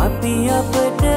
අපි අපට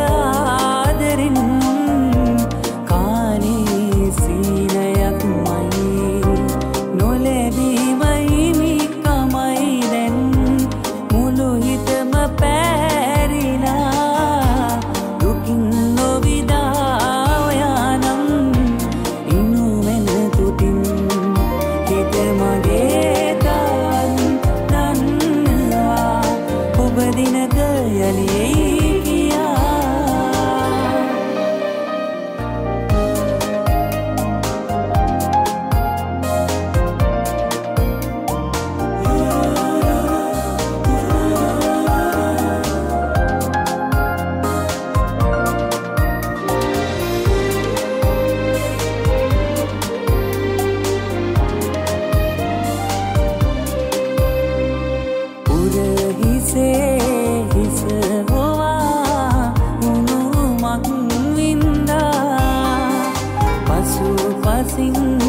sinh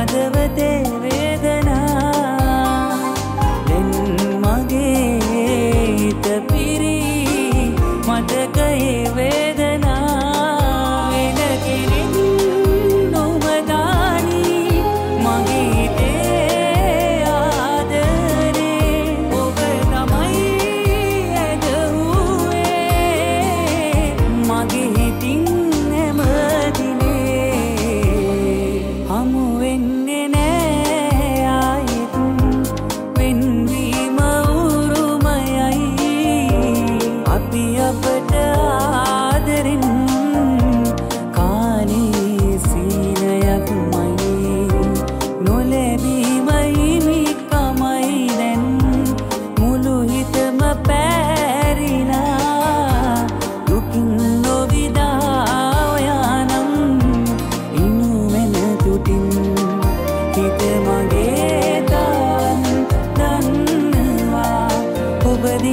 माधव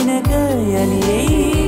සුබදිනක යළියෙයි